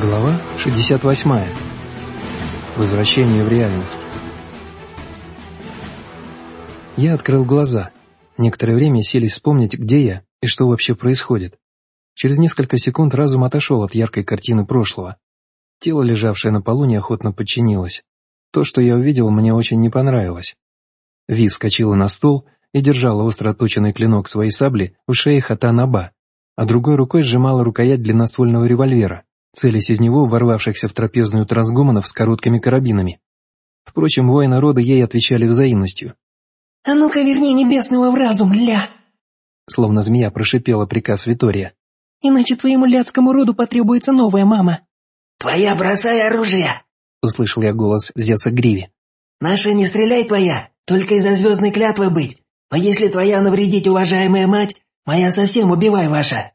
Глава 68. Возвращение в реальность. Я открыл глаза. Некоторое время селись вспомнить, где я и что вообще происходит. Через несколько секунд разум отошел от яркой картины прошлого. Тело, лежавшее на полу, неохотно подчинилось. То, что я увидел, мне очень не понравилось. Ви вскочила на стол и держала остро отточенный клинок своей сабли в шее Хатанаба, а другой рукой сжимала рукоять длинноствольного револьвера целясь из него ворвавшихся в трапезную трансгуманов с короткими карабинами. Впрочем, воины рода ей отвечали взаимностью. «А ну-ка верни небесного в разум, ля!» Словно змея прошипела приказ Витория. «Иначе твоему ляцкому роду потребуется новая мама». «Твоя бросай оружие!» Услышал я голос Зеса Гриви. «Наша не стреляй твоя, только из-за звездной клятвы быть. Но если твоя навредить, уважаемая мать, моя совсем убивай ваша».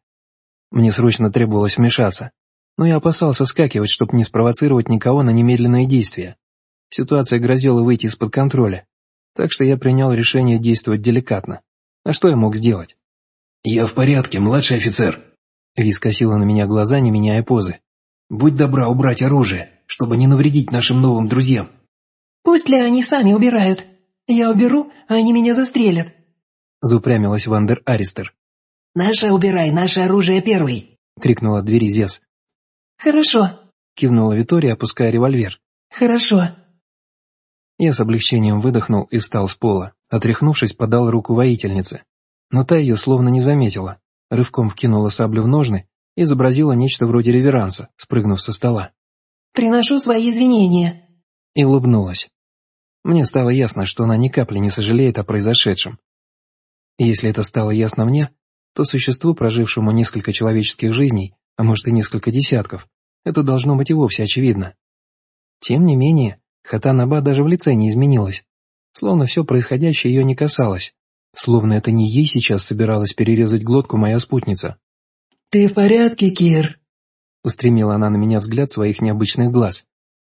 Мне срочно требовалось вмешаться но я опасался скакивать, чтобы не спровоцировать никого на немедленные действия. Ситуация грозила выйти из-под контроля, так что я принял решение действовать деликатно. А что я мог сделать? «Я в порядке, младший офицер», — Ви скосила на меня глаза, не меняя позы. «Будь добра убрать оружие, чтобы не навредить нашим новым друзьям». «Пусть ли они сами убирают. Я уберу, а они меня застрелят», — заупрямилась Вандер Аристер. «Наше убирай, наше оружие первый», — крикнула двери Зес. «Хорошо», — кивнула Витория, опуская револьвер. «Хорошо». Я с облегчением выдохнул и встал с пола. Отряхнувшись, подал руку воительнице. Но та ее словно не заметила. Рывком вкинула саблю в ножны и изобразила нечто вроде реверанса, спрыгнув со стола. «Приношу свои извинения». И улыбнулась. Мне стало ясно, что она ни капли не сожалеет о произошедшем. И если это стало ясно мне, то существу, прожившему несколько человеческих жизней, а может и несколько десятков, это должно быть и вовсе очевидно. Тем не менее, Хатанаба даже в лице не изменилась, словно все происходящее ее не касалось, словно это не ей сейчас собиралась перерезать глотку моя спутница. «Ты в порядке, Кир?» Устремила она на меня взгляд своих необычных глаз.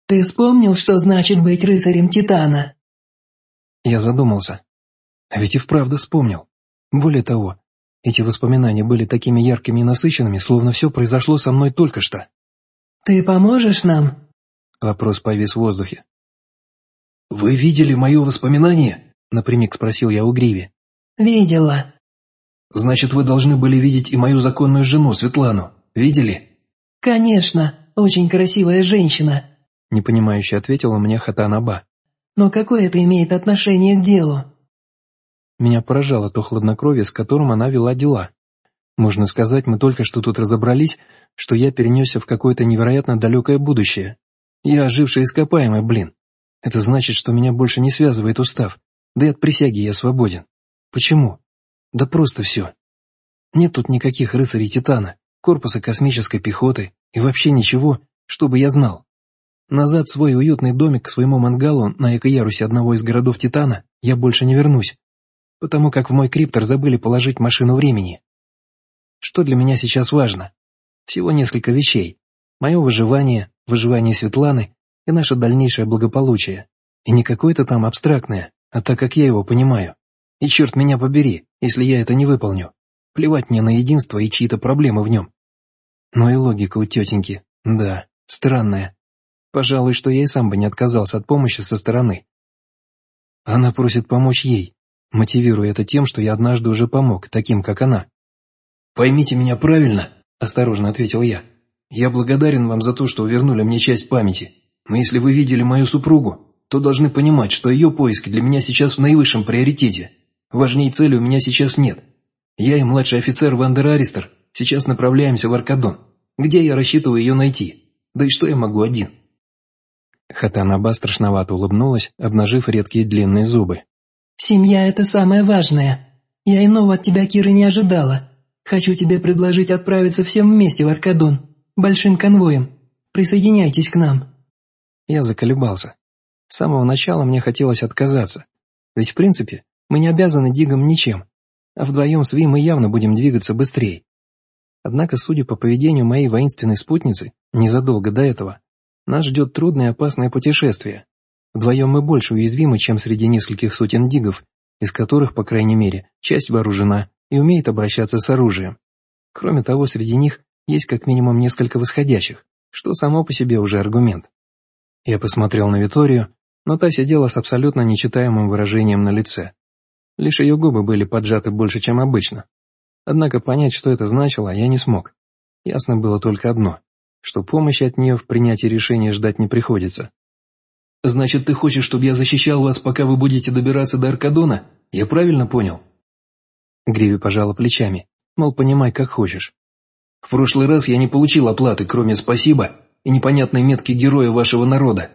«Ты вспомнил, что значит быть рыцарем Титана?» Я задумался. А ведь и вправду вспомнил. Более того, эти воспоминания были такими яркими и насыщенными, словно все произошло со мной только что. «Ты поможешь нам?» Вопрос повис в воздухе. «Вы видели мое воспоминание?» — напрямик спросил я у Гриви. «Видела». «Значит, вы должны были видеть и мою законную жену, Светлану. Видели?» «Конечно, очень красивая женщина», — непонимающе ответила мне Хатанаба. «Но какое это имеет отношение к делу?» Меня поражало то хладнокровие, с которым она вела дела. Можно сказать, мы только что тут разобрались, что я перенесся в какое-то невероятно далекое будущее. Я оживший ископаемый, блин. Это значит, что меня больше не связывает устав, да и от присяги я свободен. Почему? Да просто все. Нет тут никаких рыцарей Титана, корпуса космической пехоты и вообще ничего, чтобы я знал. Назад свой уютный домик к своему мангалу на экоярусе одного из городов Титана я больше не вернусь потому как в мой криптор забыли положить машину времени. Что для меня сейчас важно? Всего несколько вещей. Мое выживание, выживание Светланы и наше дальнейшее благополучие. И не какое-то там абстрактное, а так, как я его понимаю. И черт меня побери, если я это не выполню. Плевать мне на единство и чьи-то проблемы в нем. Но и логика у тетеньки, да, странная. Пожалуй, что я и сам бы не отказался от помощи со стороны. Она просит помочь ей, мотивируя это тем, что я однажды уже помог, таким как она. «Поймите меня правильно», – осторожно ответил я. «Я благодарен вам за то, что вернули мне часть памяти. Но если вы видели мою супругу, то должны понимать, что ее поиски для меня сейчас в наивысшем приоритете. Важней цели у меня сейчас нет. Я и младший офицер Вандер Аристер сейчас направляемся в Аркадон, где я рассчитываю ее найти. Да и что я могу один?» Хатанаба страшновато улыбнулась, обнажив редкие длинные зубы. «Семья — это самое важное. Я иного от тебя, Кира, не ожидала. Хочу тебе предложить отправиться всем вместе в Аркадон, большим конвоем. Присоединяйтесь к нам». Я заколебался. С самого начала мне хотелось отказаться. Ведь, в принципе, мы не обязаны Дигам ничем, а вдвоем с Ви мы явно будем двигаться быстрее. Однако, судя по поведению моей воинственной спутницы, незадолго до этого, нас ждет трудное и опасное путешествие, Вдвоем мы больше уязвимы, чем среди нескольких сотен дигов, из которых, по крайней мере, часть вооружена и умеет обращаться с оружием. Кроме того, среди них есть как минимум несколько восходящих, что само по себе уже аргумент. Я посмотрел на Виторию, но та сидела с абсолютно нечитаемым выражением на лице. Лишь ее губы были поджаты больше, чем обычно. Однако понять, что это значило, я не смог. Ясно было только одно, что помощи от нее в принятии решения ждать не приходится. «Значит, ты хочешь, чтобы я защищал вас, пока вы будете добираться до Аркадона? Я правильно понял?» Гриви пожала плечами, мол, понимай, как хочешь. «В прошлый раз я не получил оплаты, кроме «спасибо» и непонятной метки героя вашего народа.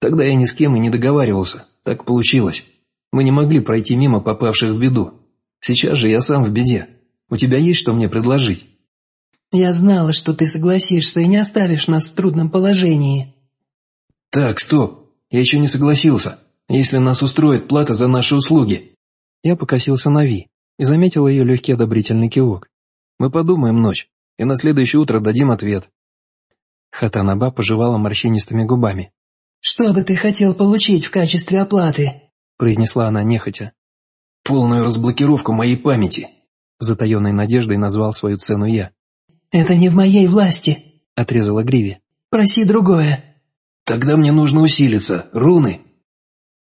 Тогда я ни с кем и не договаривался, так получилось. Мы не могли пройти мимо попавших в беду. Сейчас же я сам в беде. У тебя есть что мне предложить?» «Я знала, что ты согласишься и не оставишь нас в трудном положении». «Так, стоп. Я еще не согласился. Если нас устроит плата за наши услуги». Я покосился на Ви и заметил ее легкий одобрительный кивок. «Мы подумаем ночь, и на следующее утро дадим ответ». Хатанаба пожевала морщинистыми губами. «Что бы ты хотел получить в качестве оплаты?» произнесла она нехотя. «Полную разблокировку моей памяти», затаенной надеждой назвал свою цену я. «Это не в моей власти», — отрезала Гриви. «Проси другое». «Тогда мне нужно усилиться. Руны».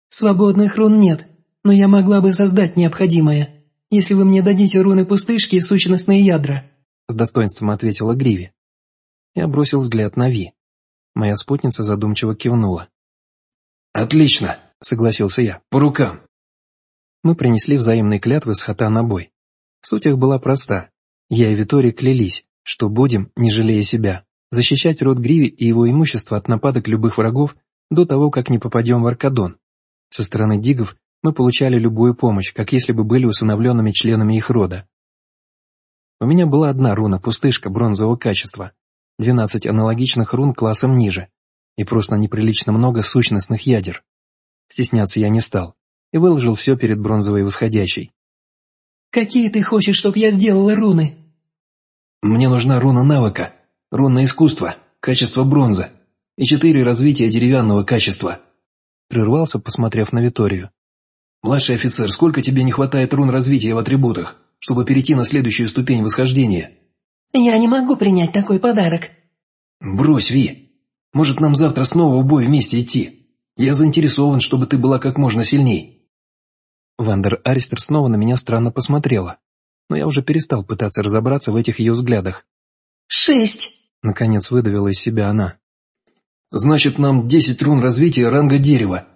«Свободных рун нет, но я могла бы создать необходимое, если вы мне дадите руны пустышки и сущностные ядра», — с достоинством ответила Гриви. Я бросил взгляд на Ви. Моя спутница задумчиво кивнула. «Отлично», — согласился я, — «по рукам». Мы принесли взаимные клятвы с хата на бой. Суть их была проста. Я и Витори клялись, что будем, не жалея себя, защищать род Гриви и его имущество от нападок любых врагов до того, как не попадем в Аркадон. Со стороны дигов мы получали любую помощь, как если бы были усыновленными членами их рода. У меня была одна руна, пустышка бронзового качества, 12 аналогичных рун классом ниже и просто неприлично много сущностных ядер. Стесняться я не стал и выложил все перед бронзовой восходящей. «Какие ты хочешь, чтоб я сделала руны?» «Мне нужна руна навыка, руна искусства, качество бронза и четыре развития деревянного качества». Прервался, посмотрев на Виторию. «Младший офицер, сколько тебе не хватает рун развития в атрибутах, чтобы перейти на следующую ступень восхождения?» «Я не могу принять такой подарок». «Брось, Ви. Может, нам завтра снова в бой вместе идти? Я заинтересован, чтобы ты была как можно сильней». Вандер Аристер снова на меня странно посмотрела, но я уже перестал пытаться разобраться в этих ее взглядах. «Шесть!» — наконец выдавила из себя она. «Значит, нам десять рун развития ранга дерева».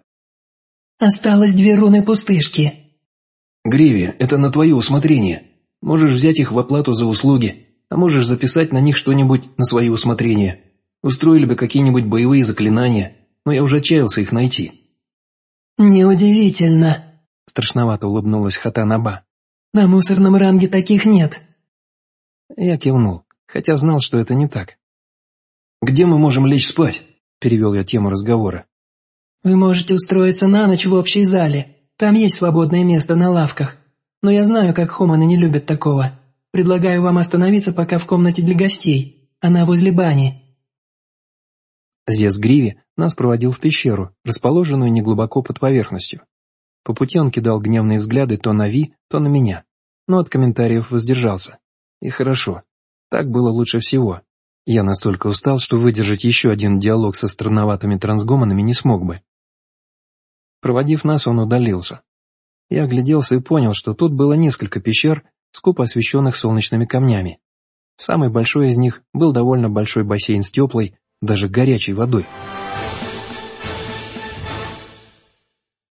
«Осталось две руны пустышки». «Гриви, это на твое усмотрение. Можешь взять их в оплату за услуги, а можешь записать на них что-нибудь на свое усмотрение. Устроили бы какие-нибудь боевые заклинания, но я уже отчаялся их найти». «Неудивительно», Страшновато улыбнулась Хатанаба. «На мусорном ранге таких нет». Я кивнул, хотя знал, что это не так. «Где мы можем лечь спать?» – перевел я тему разговора. «Вы можете устроиться на ночь в общей зале. Там есть свободное место на лавках. Но я знаю, как хоманы не любят такого. Предлагаю вам остановиться пока в комнате для гостей. Она возле бани». Зес Гриви нас проводил в пещеру, расположенную неглубоко под поверхностью. По пути он кидал гневные взгляды то на Ви, то на меня, но от комментариев воздержался. И хорошо, так было лучше всего. Я настолько устал, что выдержать еще один диалог со странноватыми трансгомонами не смог бы. Проводив нас, он удалился. Я огляделся и понял, что тут было несколько пещер, скупо освещенных солнечными камнями. Самый большой из них был довольно большой бассейн с теплой, даже горячей водой.